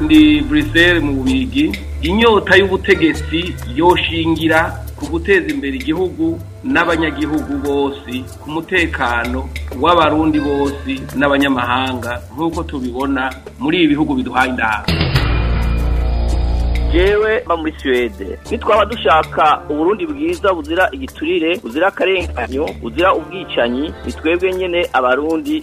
ndi buriseri mu bigi inyota y'ubutegetsi yoshingira ku guteza imbere igihugu n'abanyagihugu bose ku mutekano w'abarundi bose n'abanyamahanga nk'uko tubibona muri ibi bihugu biduhaye indahabwo jewe mba muri suwede nitwaba dushaka uburundi bwiza buzira igiturire buzira akarenganyo buzira ubwicanyi ni twebwe nyine abarundi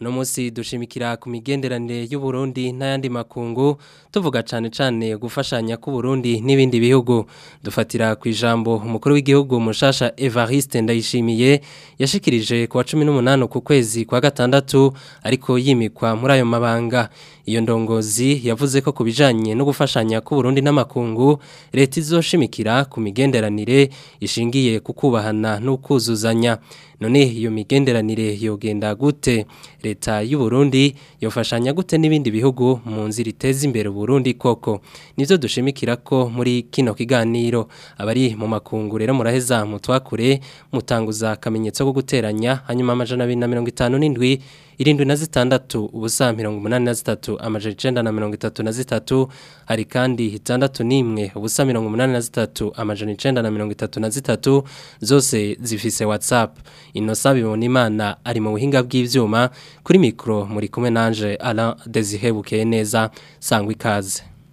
uno munsi dushimikira ku migenderanire Burundi n'ayandi makungu tuvuga cyane cyane gufashanya k'u Burundi n'ibindi bihugu dufatira ku ijambo umukuru w'igihugu mushasha evariste ndayishimiye yashikirije ku wa cumi n'umunani ku kwezi kwa gatandatu ariko yimikwa muri ayo mabanga iyo ndongozi yavuze ko kubijanye no gufashanya ku Burundi n'amakungu leta izoshimikira ku migenderanire ishingiye kukubahana n'ukuzuzanya none iyo migenderanire yogenda gute leta y'u Burundi yofashanya gute n'ibindi bihugu mu nzira iteza imbere Burundi koko nizo dushimikira ko muri kino kiganiro abari mu makungu rero muraheza mutwakure mutanguza akamenyetso ko guteranya hanyuma amajana 257 irindwi na zitandatu ubusa mirongo umunani na zitatu amajana icyenda na mirongo itatu na zitatu hari kandi itandatu n'imwe ubusa mirongo umunani na zitatu amajana icyenda na mirongo itatu na zitatu zose zifise WhatsApp, inosa bibona imana ari mu buhinga bw'ibyuma kuri mikoro muri kumwe nanje ara dezihebukeye neza sangwa ikaze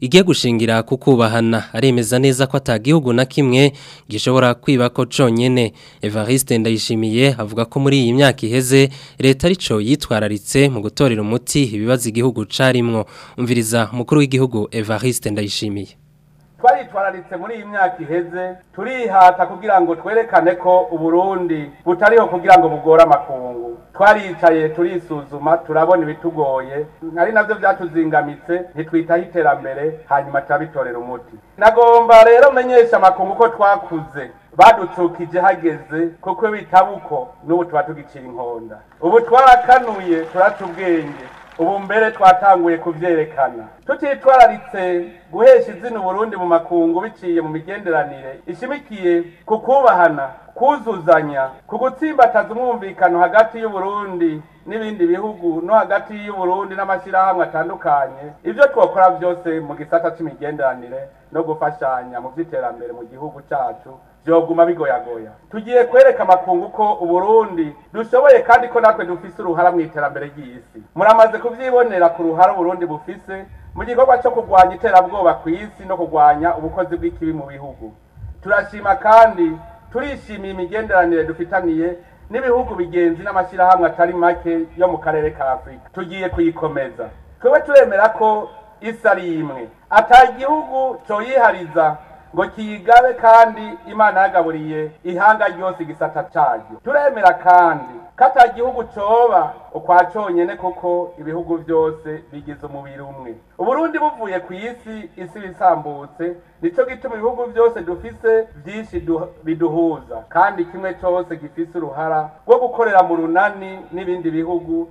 igiye gushingira kukubahana aremeza neza ko atagihugu na kimwe gishobora kwiba ko conyene Evariste Ndayishimiye avuga ko muri iyi myaka iheze leta arico yitwararitse mu gutorera umuti ibibazo igihugu carimwo umviriza umukuru w'igihugu Evariste Ndayishimiye twaritwararitse muri iyi myaka iheze turihata kugira ngo twerekane ko uburundi butariho kugira ngo bugore amakungu twaricaye turisuzuma turabona ibitugoye ari nabyo byatuzingamitse ntitwitaho iterambere hanyuma turabitorera umuti nagomba rero menyesha amakungu ko twakuze baducukije hageze kuko bitabuko n'ubu tuba tugicira inkonda ubu twarakanuye turaca ubwenge ubu mbere twatanguye kubyerekana tutitwararitse guhesha izina uburundi mu makungu biciye mu migenderanire ishimikiye ku kubahana kuzuzanya ku gutsimbataza umwumvikano hagati y'uburundi n'ibindi bihugu no hagati y'uburundi n'amashyirahamwe atandukanye ibyo twakora byose mu gisata cy'imigenderanire no gufashanya mu by'iterambere mu gihugu cyacu byoguma bigoyagoya tugiye kwereka amakungu ko uburundi dushoboye kandi ko natwe dufise uruhara mu iterambere ry'isi muramaze kubyibonera ku ruhara uburundi bufise mu gikorwa cyo kurwanya iterabwoba ku isi no kurwanya ubukozi bw'ikibi mu bihugu turashima kandi turishimiye imigenderanire dufitaniye n'ibihugu bigenzi n'amashyirahamwe atari make yo mu karere ka afurika tugiye kuyikomeza twebwe turemera ko isi ari imwe ata gihugu coyihariza ngo kiyigabe kandi imana yagaburiye ihanga ryose igisata cyaryo turemera kandi kata ata gihugu coba ukwa conyene kuko ibihugu byose bigize umubiri umwe uburundi buvuye ku isi isi bisambutse nico gituma ibihugu byose dufise byinshi biduhuza kandi kimwe cyose gifise uruhara rwo gukorera mu runani n'ibindi bihugu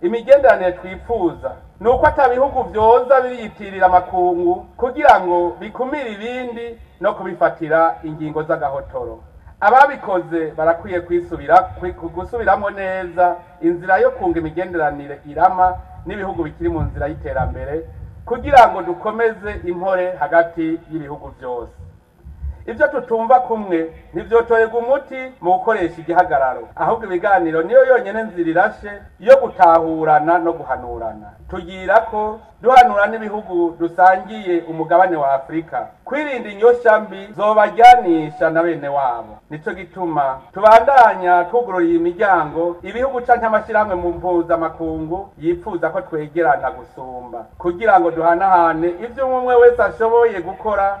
imigenderanire twifuza ni uko atabihugu byoza biriyitirira amakungu kugira ngo bikumire ibindi no kubifatira ingingo z'agahotoro ababikoze barakwiye kwisubira gusubiramo neza inzira yo kunga imigenderanire irama n'ibihugu bikiri mu nzira y'iterambere kugira ngo dukomeze impore hagati y'ibihugu byose ibyo tutumva kumwe ntibyotorerwa umuti mu gukoresha igihagararo ahubwo ibiganiro niyo yonyine nzira irashe yo gutahurana no guhanurana tugira ko duhanura n'ibihugu dusangiye umugabane wa afurika kwirinda inyoshya mbi zobajyanisha na bene wabo nicyo gituma tubandanya twugurura iyi miryango ibihugu canke amashyirahamwe mu mpuzamakungu yifuza ko twegerana gusumba kugira ngo duhanahane ibyo umwe wese ashoboye gukora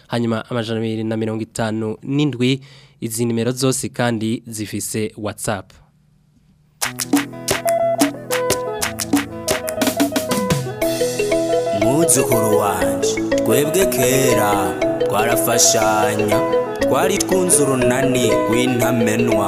hanyuma amajana abiri na mirongo itanu n'indwi izi nimero zose kandi zifise WhatsApp mwuzukuru wanjye twebwe kera twarafashanya twari twunze urunani rw'intamenwa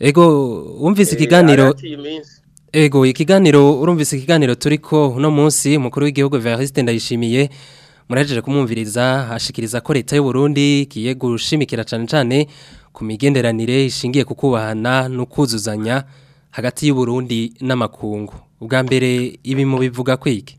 ego wumvise eh, ikiganiro ego ikiganiro urumvise ikiganiro turi ko uno munsi umukuru w'igihugu verisite ndayishimiye murahejeje kumwumviriza ashikiriza ko leta y'u Burundi kiye gushimikira cyane cyane ku migenderanire ishingiye ku no kuzuzanya hagati y'u Burundi n'amakungu ubwa mbere ibi mu bivuga kwiki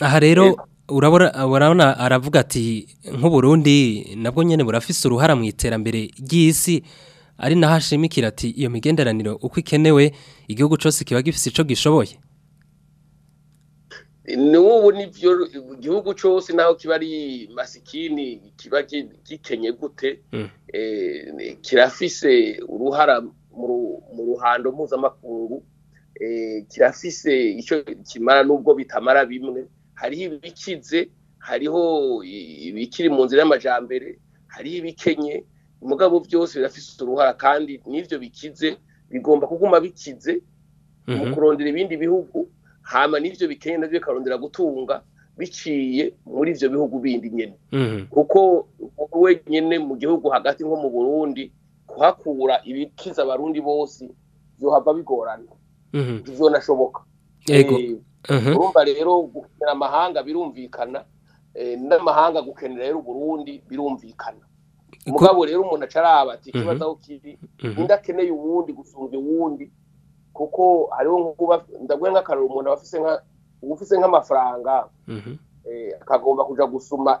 aha rero urabona aravuga ati nk'uburundi nabwo nyine burafise uruhara mu iterambere ry'isi ari naho ashimikira ati iyo migenderanire uko ikenewe igihugu cyose kiba gifite icyo gishoboye n'ubu n'ibyo igihugu cyose naho kiba ari masikini kiba gikenye gute mm. eh, kirafise uruhara mu ruhando mpuzamakungu eh, kirafise icyo kimara n'ubwo bitamara bimwe hariho ibikize hariho ibikiri mu nzira y'amajyambere hariho ibikenye umugabo byose birafise uruhara kandi n'ibyo bikize bigomba kuguma bikize mu mhm. kurondera ibindi bihugu hama n'ibyo bikeye nabyo bikarondera gutunga biciye muri ibyo bihugu bindi nyine mhm. kuko wenyine mu gihugu hagati nko mu burundi kuhakura ibikiza abarundi bose byohava bigorana mhm. ibyo nashoboka eh, mhm. urumva rero gukenera amahanga birumvikana eh, n'amahanga gukenera rero uburundi birumvikana mugabo rero umuntu acaraba ati ikibazo aho kiri undi akeneye uwundi gusumba uwundi kuko hariho ndabona nk'akararo umuntu ufite nk'amafaranga mhm. eh, akagomba kujya gusuma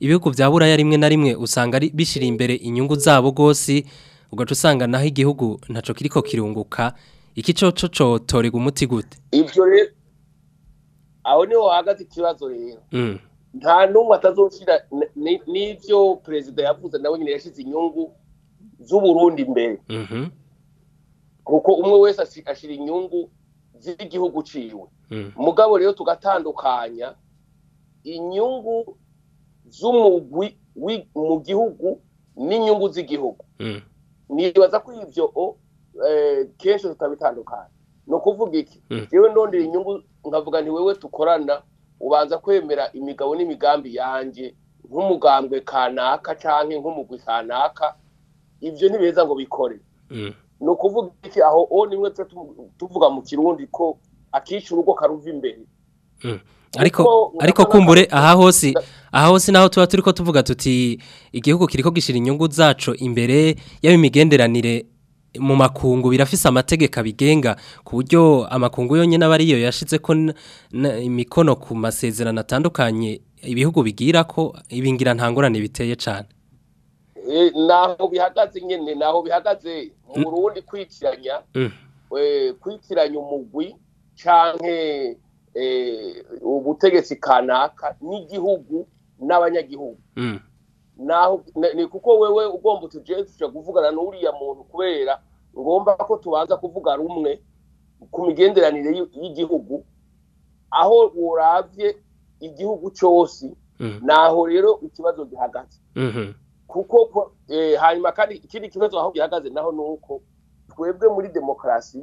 ibihugu bya buraya rimwe na rimwe usanga ari bishyira imbere inyungu zabo rwose ugaca usanga naho igihugu ntacyo kiriko kirunguka iki cyoco cyotorega umuti gute ibyo aho niho hahagaze ikibazo rero mm. nta n'umwe atazushyira n'ibyo perezida yavuze nawe nyine yashyize inyungu z’u z'uburundi imbere mhm. kuko umwe wese ashyira inyungu z'igihugu ciwe hmm. mugabo rero tugatandukanya inyungu z'umugwi mu gihugu n'inyungu z'igihugu hmm. nibaza ko ibyo eh, kenshi tutabitandukanya ni ukuvuga iki hmm. yewe ndondera inyungu nkavuga ni wewe tukorana ubanza kwemera imigabo n'imigambi yanjye nk'umugambwe kanaka cyangwa nk'umugwi kanaka ibyo ntibeza ngo bikore ni ukuvuga iki aho o nimwe tuvuga mu kirundi ko akishyura urugo karuva imbere hmm. ariko kumbure aha hose aha hose naho tuba turi ko tuvuga tuti igihugu kiriko ko inyungu zacu imbere y'imigenderanire mu makungu birafise amategeko abigenga ku buryo amakungu yonyine aba ariyo ko imikono ku masezerano atandukanye ibihugu bigira ko ibingira ntangorane biteye cyane Eh, naho bihagaze nyine naho bihagaze mu mm. burundi kwitiranya mm. eh, kwitiranya umugwi cyangwa eh, ubutegetsi kanaka n'igihugu n'abanyagihugu mm. ni kuko wewe ugomba utujejuje kuvugana n'uriya muntu kubera ngombwa ko tubanza kuvuga rumwe ku migenderanire y'igihugu aho urabye igihugu cyose naho rero ikibazo gihagaze mm-hmm. kuko eh, hanyuma kandi ikindi kibazo aho gihagaze naho ni uko twebwe muri demokarasi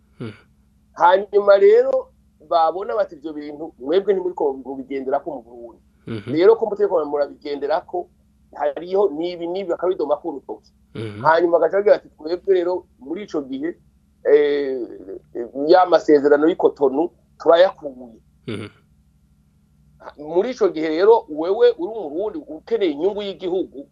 hmm. hanyuma rero babona bati ibyo bintu mwebwe ntimuriko mubigenderako mu burundi hmm. rero ko mutereko ko hariho nibi nibi bakabidoma ku rutoki hmm. hanyuma agaca agira ati twebwe rero muri ico gihe eh, ya masezerano y'ikotonu turayakuye muri ico gihe rero wewe uri umurundi ukeneye inyungu y'igihugu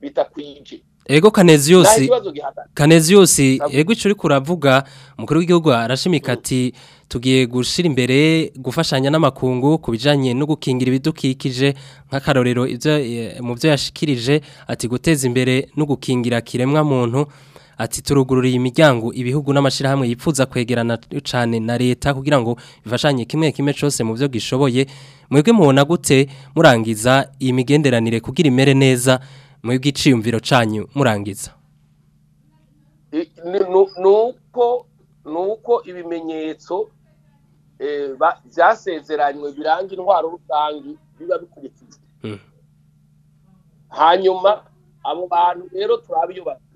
bitakwije ego kaneziyusi kaneziyusi ego icyo uri kuravuga umukuru w'igihugu arashimika mm. ati tugiye gushyira imbere gufashanya n'amakungu ku bijyanye no gukingira ibidukikije nk'akarorero eh, mu byo yashikirije ati guteza imbere no gukingira kiremwa muntu ati turugururiye imiryango ibihugu n'amashyirahamwe yipfuza kwegerana cyane na leta kugira ngo bifashanye kimwe kimwe cyose mu byo gishoboye mwebwe mubona gute murangiza imigenderanire kugira imere neza mu bw'iciyumviro cyanyu murangiza ni uko ibimenyetso e, byasezeranywe biranga indwara rusange biba bikurikije hmm. hanyuma abo bantu rero turabiyubatse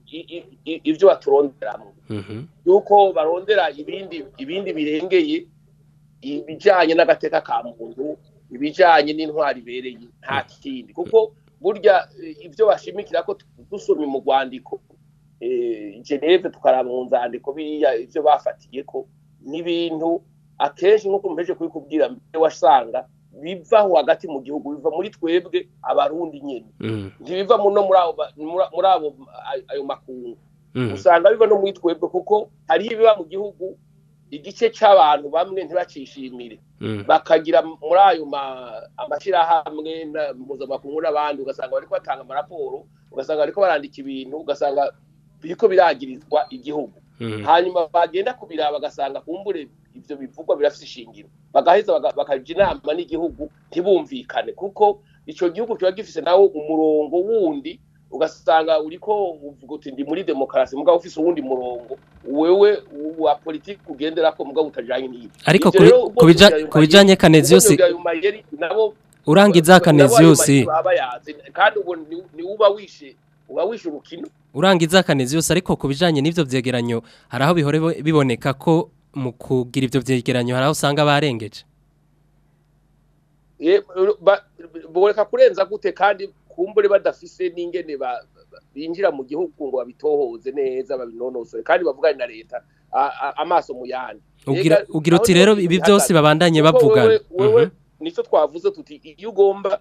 ibyo baturonderamo mhm. yuko barondera ibindi ibindi birengeye ibijyanye n'agateka ka muntu ibijyanye n'intwari ibereye nta mm. kindi kuko burya eh, ibyo bashimikira ko dusomye mu rwandiko eh, geneve tukara mu nzandiko biriya ibyo bafatiye ko n'ibintu akenshi nk'uko mpeje kubikubwira mbere wasanga bivaho hagati mu gihugu biva muri twebwe abarundi nyine mm. ntibiva no muri abo ayo makungu mm. usanga biva no muri twebwe kuko hari ibiba mu gihugu igice cy'abantu bamwe ntibacishimire mm. bakagira muri ayo amashyirahamwe mpuzamakungu n'abandi ugasanga bari batanga amaraporo ugasanga bari barandika ibintu ugasanga biriko biragirizwa igihugu hanyuma bagenda kubiraba bagasanga kumbure ivyo bivugwa birafise ishingiro bagaheza bakaja inama n'igihugu ntibumvikane kuko icyo gihugu kiba gifise nawo umurongo wundi ugasanga uriko uvuga uti ndi muri demokarasi mugabo ufise uwundi murongo wewe wa politiki ugenderako mugabo utajanye n'ibyo ariko kubijanye kanezi yose nabo urangiza kanezi yose kandi ubu ni uba wishe uba wishe urukino urangiza kanezi yose ariko kubijanye n'ivyo vyegeranyo haraho bihore biboneka ko mu kugira ibyo byegeranyo hari usanga barengeje boreka kurenza gute kandi kumbure badafise n'ingene binjira mu gihugu ngo babitohoze neza babinonosore kandi bavugane na leta amaso mu yandi ugira uti rero ibi byose babandanye bavugana mhm. nicyo twavuze tuti iyo ugomba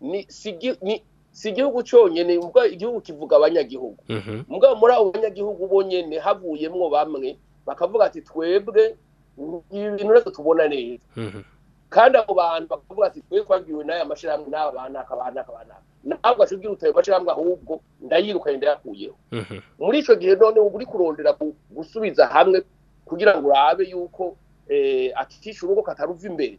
ni si igihugu cyonyine igihugu kivuga abanyagihugu mhm. mugabo muri abo banyagihugu bonyine havuyemo bamwe bakavuga ati twebwe ibintu natwe tubona neza mhm. kandi abo bantu bakavuga ati twe twabwiwe n'aya mashyirahamwe n'aba bantu akaba n'akaba ntabwo ashobora utari mashyirahamwe ahubwo ndayirukanye ndayakuyeho mhm. muri icyo gihe none uba uri kurondera gusubiza hamwe kugira ngo urabe yuko eh, acisha urugo kataruva imbere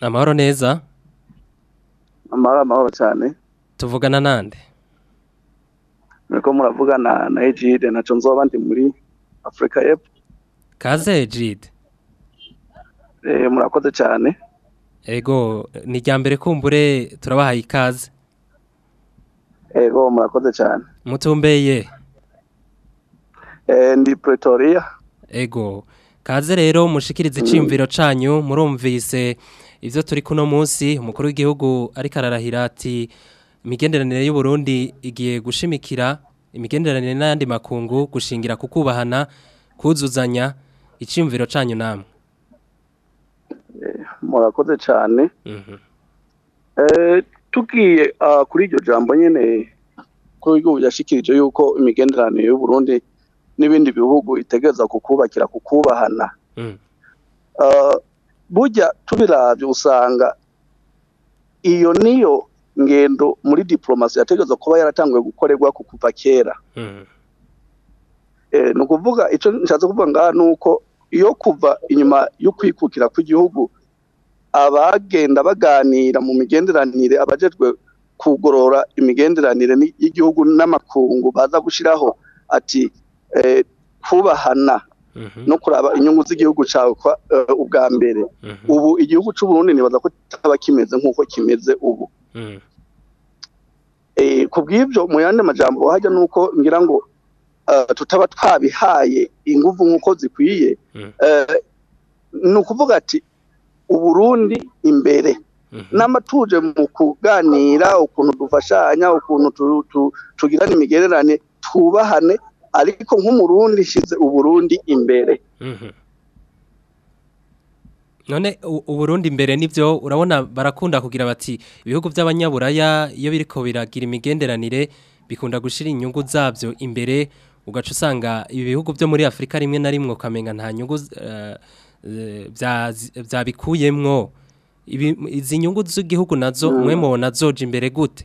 amahoro neza amahoro amahoro cyane tuvugana nande muriko muravugana na Ejide naco nzoba ndi muri Africa y'Epfo kaze Ejide eh, murakoze cyane ego ni rya mbere kumbure turabahaye ikaze ego murakoze cyane mutumbeye eh, ndi Pretoria ego kaze rero mushikiriza iciyumviro mm. canyu murumvise ivyo turi kuno munsi umukuru w'igihugu ariko ararahira ati imigenderanire y'u Burundi igiye gushimikira imigenderanire n’andi makungu gushingira kukubahana kubahana kuzuzanya icyumviro cyanyu namwe eh, murakoze cyane mhm. eh, tugiye ah, kuri iryo jambo nyine ko igihugu yashikirije yuko imigenderanire y'u Burundi n'ibindi bihugu itegereza kukubakira kukubahana mhm. ah, burya tubirabye usanga iyo niyo ngendo muri diplomasi yategereza kuba yaratanguye gukorerwa ku kuva kera hmm. eh, ni ukuvuga icyo nshatse kuvuga ngaha ni uko iyo kuva inyuma yo y'ukwikukira kw'igihugu abagenda baganira mu migenderanire abajejwe kugorora imigenderanire y'igihugu n'amakungu baza gushyiraho ati eh, kubahana hmm. no kuraba inyungu z'igihugu cyawe eh, ubwa mbere hmm. ubu igihugu cy'uburundi nibaza ko kitaba kimeze nk'uko kimeze ubu Hmm. E, ku bw'ibyo mu yandi majambo hajya ni uko ngira ngo e, tutaba twabihaye ingufu nk'uko zikwiye hmm. e, ni ukuvuga ati uburundi imbere hmm. n'amatuje mu kuganira ukuntu dufashanya ukuntu tugirana imigererane twubahane ariko nk'umurundi ishyize uburundi imbere none uburundi imbere nibyo urabona barakunda kugira bati ibihugu by'abanyaburaya iyo biriko biragira imigenderanire bikunda gushira inyungu zabyo imbere ugaca usanga ibi byo muri afurika rimwe na rimwe kamenga nta nyungu byabikuyemwo eh, izi nyungu z'igihugu nazo umwe hmm. mu zoje imbere gute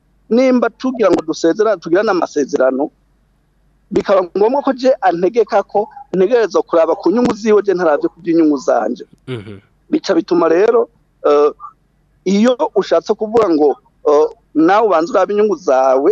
nimba tugira ngo dusezerane tugirane amasezerano bikaba ngombwa ko je antegeka ko ntegereza kuraba ku nyungu ziwe je ntaravye ku by'inyungu zanje mhm. bica bituma rero eh, iyo ushatse kuvuga ngo eh, nawe ubanza uraba inyungu zawe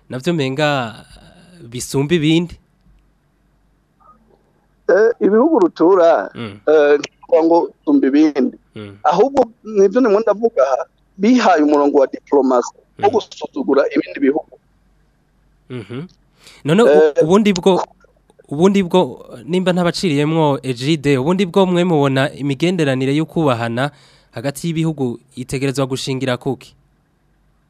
nabyo menga bisumba ibindi ibihugu rutura mm. ngo bisumba ibindi mm. ahubwo nibyo nimwe ndavuga aha bihaye umurongo wa diplomasi wo mm. gusuzugura ibindi bihugu mm-hmm. none eh, ubundi bwo ubundi bwo nimba ntabaciriyemwo ejide ubundi bwo mwe mubona imigenderanire yo kubahana hagati y'ibihugu itegerezwa gushingira kuki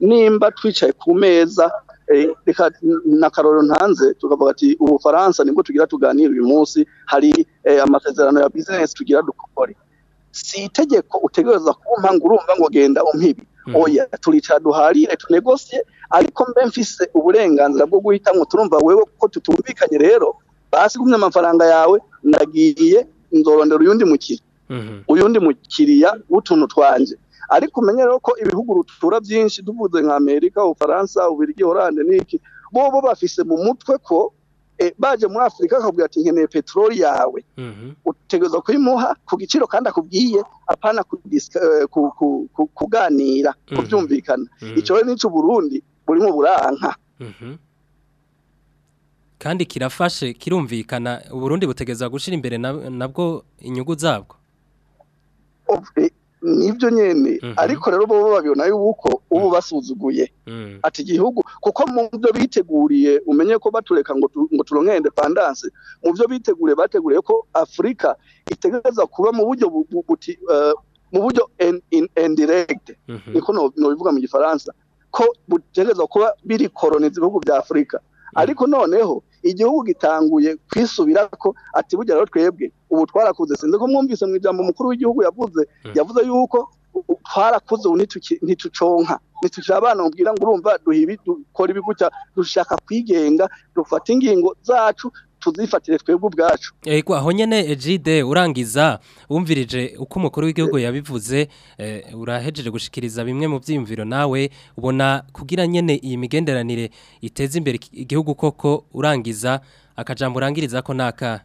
nimba twicaye ku meza eh, na karoro ntanze tukavuga ati ubufaransa nibwo tugira tuganira uyu munsi hari eh, amasezerano ya bizinesi tugira dukore si itegeko utegereza kumpa ngo urumva ngo genda umpibi hmm. oya turicara duharire tunegosiye ariko mbe mfise uburenganzira bwo guhitamo turumva wewe ko tutumvikanye rero basi kumwe amafaranga yawe ndagiye nzorondera uyundi mukiriya mhm. uyundi mukiriya w'utuntu twanje ariko umenye ko ibihugu rutura byinshi duvuze nka amerika ubufaransa ubirigi oranje n'iki bo bafise mu mutwe ko eh, baje muri afurika akabwira ati nkeneye peteroli yawe mhm. utegereza kuyimuha ku giciro kandi akubwiye apana eh, kuganira mhm. kubyumvikana icyo rero n'icyo uburundi burimo buranka kandi kirafashe kirumvikana uburundi butegeza gushira imbere nabwo inyungu zabwo nibyo nyene mhm. ariko rero bo babibona yuko ubu mhm. basuzuguye mhm. ati igihugu kuko mu byo biteguriye umenye ko batureka ngo ngo turonke independence mu byo biteguriye bateguriye ko Afrika itegeza kuba mu buryo buti eh, mu buryo indirect niko no bivuga mu gifaransa ko butegeza kuba biri koloniza ibihugu bya Afrika ariko noneho igihugu gitanguye kwisubira ko ati burya rero twebwe ubu twarakuze sinzi ko mwumvise mu ijambo umukuru w'igihugu yavuze hmm. yavuze yuko twarakuze ubu ntituconka ntituca abana mubwira ngo urumva dukora ibiguca dushaka kwigenga dufata ingingo zacu tuzifatire twebwe ubwacu yego aho nyene ejide eh, urangiza wumvirije uko umukuru w'igihugu yabivuze eh, urahejeje gushikiriza bimwe mu byiyumviro nawe ubona kugira nyene iyi migenderanire iteze imbere igihugu koko urangiza akajambo urangiriza ko naka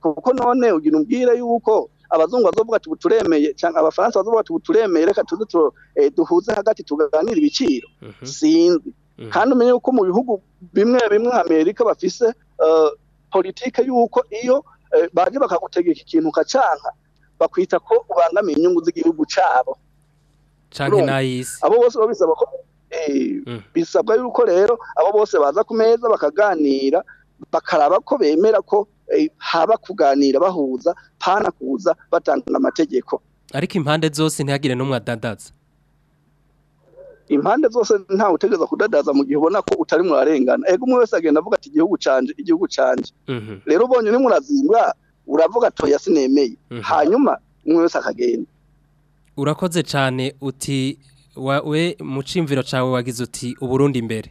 kuko none ugira umbwire yuko abazungu bazovuga ati buturemeye cyangwa abafaransa bazovuga ati buturemeye reka eh, duhuze hagati tuganira ibiciro mhm. sinzi mhm. kandi umenye yuko mu bihugu bimwe bimwe amerika bafise eh, politiki y'uko iyo eh, baje bakagutegeka ikintu ukacanka bakwita ko ubangamiye inyungu z'igihugu cyabo canke nayisi abo bose babisaba ko mm. bisabwa yuko rero abo bose baza ku meza bakaganira bakaraba ko bemera ko Eh, haba kuganira bahuza panakuza batanga amategeko ariko impande zose ntihagire n'umwe adadaza impande zose ntawe utegereza kudadaza mu gihe ubona ko utari murarengana ego umwe wese agenda avuga ati igihugu canje igihugu canje mhm. rero ubonye ni murazimba uravuga toya sinemeye mhm. hanyuma umwe wese akagenda urakoze cyane uti we mu cimviro cyawe wagize uti uburundi imbere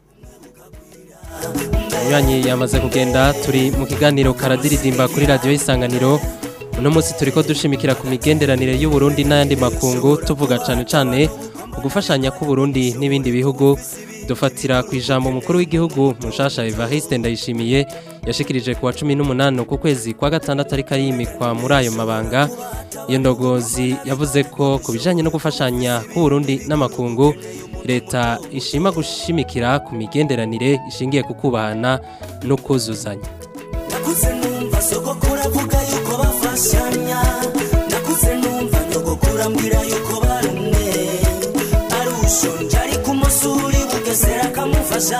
munyanyi yamaze kugenda turi mu kiganiro karadiridimba kuri radiyo y'isanganiro uno munsi turi ko dushimikira ku migenderanire y'uburundi n'ayandi makungu tuvuga cyane cyane ku gufashanya k'uburundi n'ibindi bihugu dufatira ku ijambo umukuru w'igihugu mushasha Evariste ndayishimiye yashikirije kuwa cumi n'umunani kwezi kwa gatandatu ariko yimikwa muri ayo mabanga iyo ndogozi yavuze ko ku bijyanye no gufashanya ku k'uburundi n'amakungu leta ishima gushimikira ku migenderanire ishingiye kukubana no kuzuzanya mbwira yamwamamaza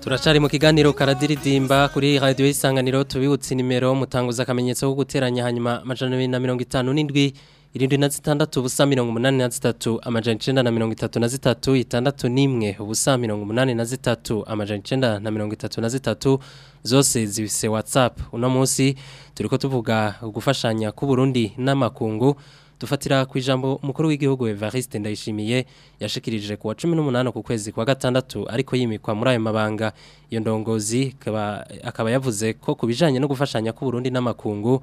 turacari mu kiganiro karadiridimba kuri radio isanganiro tubibutse nimero mutanguza akamenyetso ko guteranya hanyuma amajana 257 irindwi na zitandatu ubusa mirongo umunani na zitatu amajana icenda na mirongo itatu na zitatu itandatu n'imwe ubusa mirongo umunani na zitatu amajana icenda na mirongo itatu na zitatu zose zifise whatsapp uno munsi turiko tuvuga ugufashanya gufashanya Burundi n'amakungu dufatira ku ijambo umukuru w'igihugu Evariste Ndayishimiye yashikirije kuwa wa 18 ku kwezi kwa gatandatu ariko yimikwa muri ayo mabanga iyo ndongozi akaba yavuze ko kubijanye no gufashanya ku Burundi n'amakungu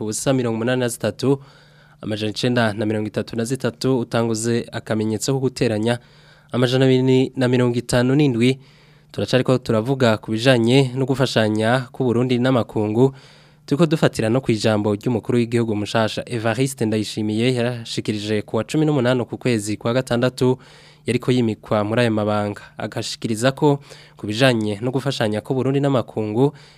ubusa 183 amajana 9 na 33 utanguze akamenyetso ko guteranya amajana 257 turacari ko turavuga kubijanye no gufashanya ku Burundi n'amakungu tuko dufatira no kwijambo ry'umukuru w'igihugu mushasha Evariste Ndayishimiye yarashikirije kuwa 18 ku kwezi kwa gatandatu yariko yimikwa muri aya mabanga agashikiriza ko kubijanye no gufashanya ko Burundi n'amakungu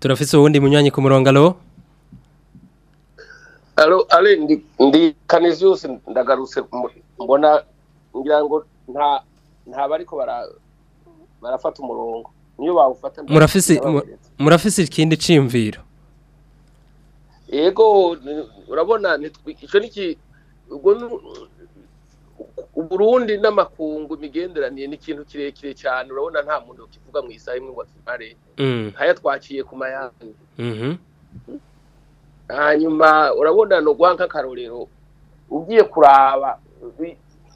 turafise uwundi munywanyi ku murongo alo alo ale ndi kaniziyusi ndagarutse mbona ngira ngo nta nta bariko barafata umurongo niyo bawufata murafise ikindi cimviro yego urabona icyo ni uburundi n'amakungu imigenderanire ni ikintu kirekire cyane urabona nta muntu kivuga mu isaha imwe ngo akimare mm. nkayatwakiye ku mayani mm-hmm. hanyuma urabona ni uguha nk'akarorero ugiye kuraba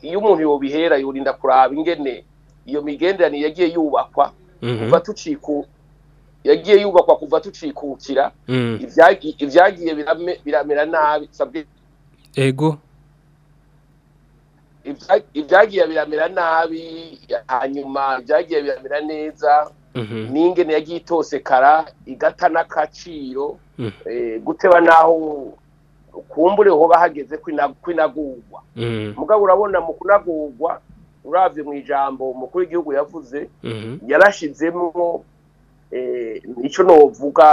iyo umuntu yobihera yurinda kuraba ingene iyo migenderanire yagiye yubakwa mhm. kuva tuciku yagiye yubakwa kuva tucikukira mhm. ibyagiye biramera nabi ego ibyagiye biramera nabi hanyuma ibyagiye biramera neza mhm. n'ingene yagiye itosekara igata n'akaciro eh, guteba n'aho ukumbure hoba hageze kwinagurwa mm-hmm. mugabo urabona mu kunagurwa urabye mu ijambo umukuru w'igihugu yavuze mm-hmm. yarashyizemo eh, icyo novuga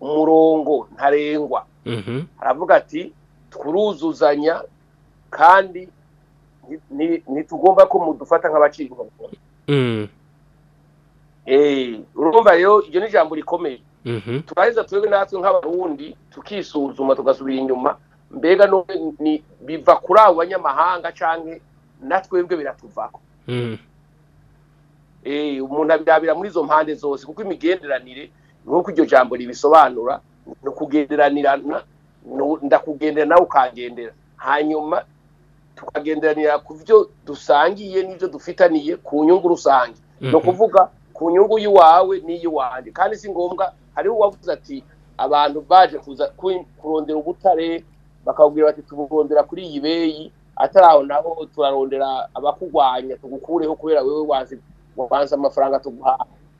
umurongo ntarengwa mm-hmm. aravuga ati turuzuzanya kandi ntitugomba ko mudufata nk'abaciro eh, urumva rero iryo ni ijambo rikomeye Mhm. turaheza twebwe natwe nk'abarundi tukisuzuma tugasubira inyuma mbega biva kuri abo banyamahanga cyangwa na twebwe biratuvako mhm. eh, umuntu abirabira muri izo mpande zose kuko imigenderanire nk'uko iryo jambo ribisobanura ni ukugenderanirana ndakugendera nawe ukagendera hanyuma tukagenderanira ku byo dusangiye n'ibyo dufitaniye ku nyungu rusange ni mhm. ukuvuga ku nyungu y'iwawe n'iy'iwanjye kandi si ngombwa hariho uwavuze ati abantu baje kuza kurondera ubutare bakabwira bati tubugondera kuri iyi beyi atari aho naho turarondera abakurwanya tugukureho kubera wazi wanze amafaranga tuguhaha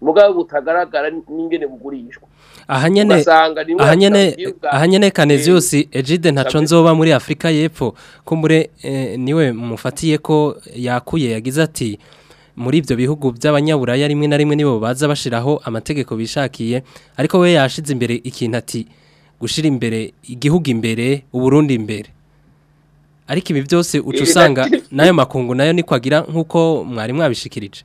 mugabo butagaragara n'ingene bugurishwa aha nyene kanezi egide ntaco nzoba muri afurika y'epfo ko mure eh, niwe mufatiye ko yakuye yagize ati muri ibyo bihugu by'abanyaburaya rimwe na rimwe nibo baza bashiraho amategeko bishakiye ariko we yashize imbere ikintu ati gushira imbere igihugu imbere uburundi imbere ariko ibi byose uca usanga n'ayo makungu nayo ni kwagira nk'uko mwari mwabishikirije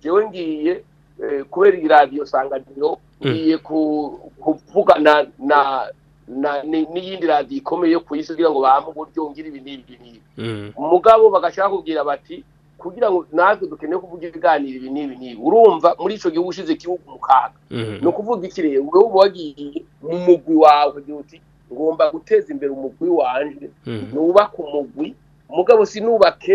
ngewe ngiye eh, kubera iyi radiyo sanganiro mm. ngiye kuvugana na n'iyindi radiyo ikomeye yo ku isi kugira ngo bamuhe uburyo ngira ibi n'ibi n'ibi mm. mugabo bagashaka kubwira bati kugira ngo natwe dukeneye kuvuga ibiganiro ibi n'ibi n'ibi urumva muri icyo gihugu ushize igihugu mu kaga mhm. ni ukuvuga ikirere wowe wagiye mu mugwi wawe ugira uti ngomba guteza imbere umugwi wanjye mhm. nubake umugwi mugabo sinubake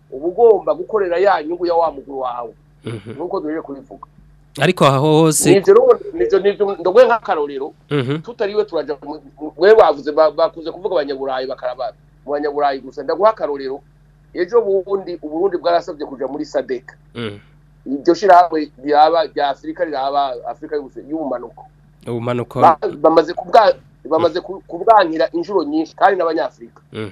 uba ugomba gukorera ya nyungu ya wa muguru wawe mhm. nk'uko duhereje kubivuga ariko aha hose ndabwo nk'akarorero mhm. tutariwe turajya we bavuze bakunze kuvuga abanyaburayi bakaraba mu banyaburayi gusa ndaguha akarorero ejo bundi uburundi bwarasabye kujya muri sadeka iryo shyirahamwe rya afurika riraba afurika y'ubumanuko ubumanuko bamaze bamaze kubwangira inshuro nyinshi kandi n'abanyafurika mm.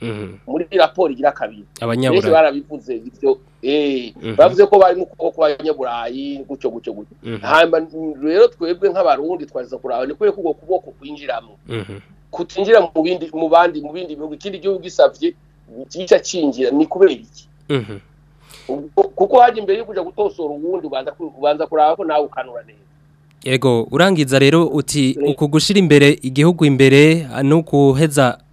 mhm. muri raporo igira kabiri benshi barabivuze ibyo eh, mhm. bavuze ko bari n'ukuboko kw'abanyaburayi gutyo gutyo gutyo rero twebwe nk'abarundi twaza kuraba ni kubera ko kuboko kwinjiramo kutinjira mu bindi mu bandi mu bindi bihugu ikindi gihugu gisabye gica cinjira ni kubera iki kuko hajya imbere yo kuja gutosora uwundi ubanza kubanza ko nawe ukanura neza yego urangiza rero uti uku gushyira imbere igihugu imbere no kuheza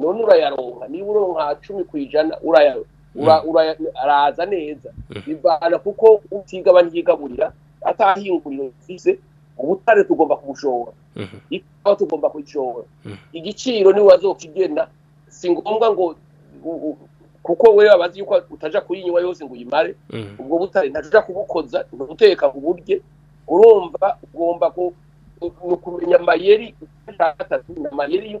none urayaronka niba uronka cumi ku ijana mm. araza neza mm. bivana kuko utigaba ntiyigaburira atahinguriro ufise ubutare tugomba kubushora mm-hmm. ikawa tugomba kuyishora mm. igiciro niwe wazokigena si ngombwa ngo kuko wewe abazi yuko utaja kuyinywa yose ngo uyimare ubwo butare ntaja kubukoza ntuteka uburye urumva ugomba ni ukumenya amayeri ni amayeri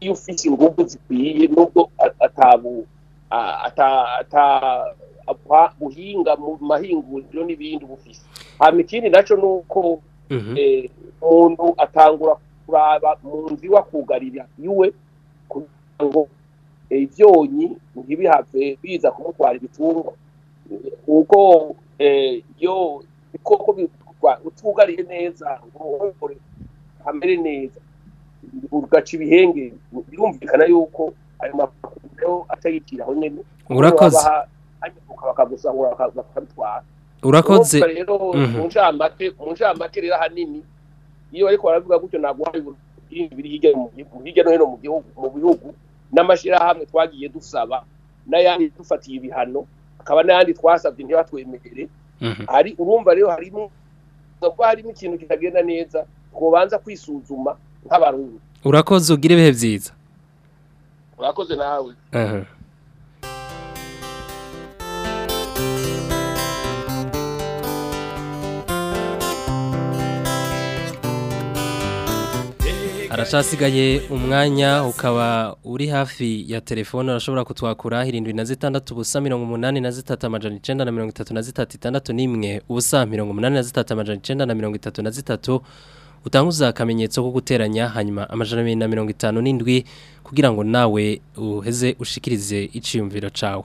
iyo ufite ingufu zikwiye nubwo atabuhinga mu mahinguriro n'ibindi bufise hano ikindi nacyo ni uko mm-hmm. eh, umuntu atangura kuraba mu nzu iwe akugarira iwe kugira ngo ibyonyi ntibihave biza kumutwara ibitungwa kuko eh, iyo ibikoko bitugariye neza ngo amere neza ugaca ibihenge birumvikana yuko ayo makuru rero atayikira aho urakoze hanyuka bakagusahura bakabitwara urakoze rero mhm. rero hanini iyo ariko baravuga gutyo naguhaye ibintu biri hirya mu gihugu hirya no hino mu gihugu mu bihugu n'amashirahamwe twagiye dusaba n'ayandi dufatiye ibihano akaba n'ayandi twasabye ntibatwemere mhm. hari urumva rero harimo kuko harimo ikintu kitagenda neza twobanza kwisuzuma nk'abarundi urakoze ugira ibihe byiza urakoze nawe aracasigaye umwanya ukaba uri hafi ya telefone urashobora kutwakura irindwi na zitandatu ubusa mirongo umunani na zitatu amajana icyenda na mirongo itatu na zitatu itandatu n'imwe ubusa mirongo umunani na zitatu amajana icyenda na mirongo itatu na zitatu utanguza akamenyetso ko guteranya hanyuma amajana na mirongo itanu n'indwi kugira ngo nawe uheze ushikirize icyiyumviro cyawe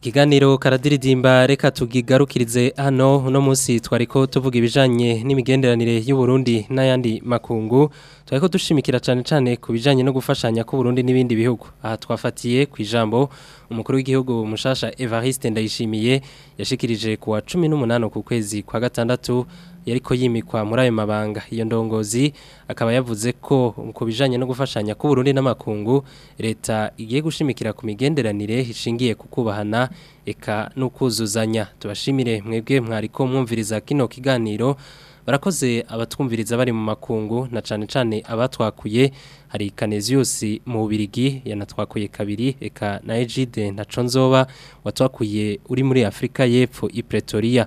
kiganiro karadiridimba reka tugigarukirize hano uno munsi twari ko tuvuga ibijanye n'imigenderanire y’u Burundi n'ayandi makungu twari ko dushimikira cyane cyane ku bijyanye no gufashanya Burundi n'ibindi bihugu aha twafatiye ku ijambo umukuru w'igihugu mushasha evariste ndayishimiye yashikirije kuwa wa cumi n'umunani ku kwezi kwa gatandatu yariko yimikwa muri ayo mabanga iyo ndongozi akaba yavuze ko ku bijanye no gufashanya ku Burundi n'amakungu leta igiye gushimikira ku migenderanire hishingiye kukubahana eka n’ukuzuzanya tubashimire mwebwe mwariko mwumviriza kino kiganiro barakoze abatwumviriza bari mu makungu na cane cane abatwakuye hari Canesius mu Birigi yanatwakuye kabiri eka na Ejide na Chonzoba watwakuye uri muri Afrika y'Epfo i Pretoria